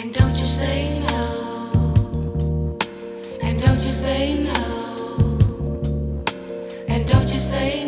And don't you say no. And don't you say no. And don't you say no.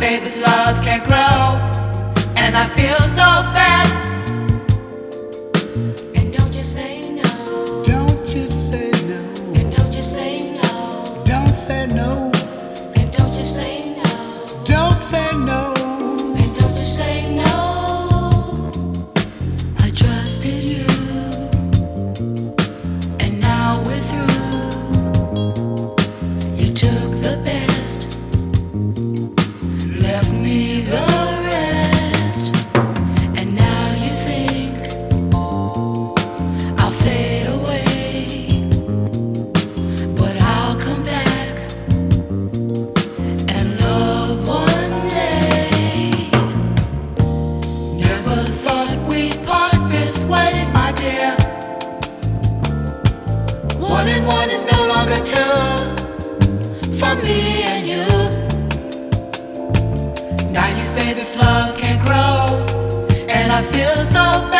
say this love can grow, and I feel so bad. one is no longer two for me and you. Now you say this love can't grow, and I feel so bad.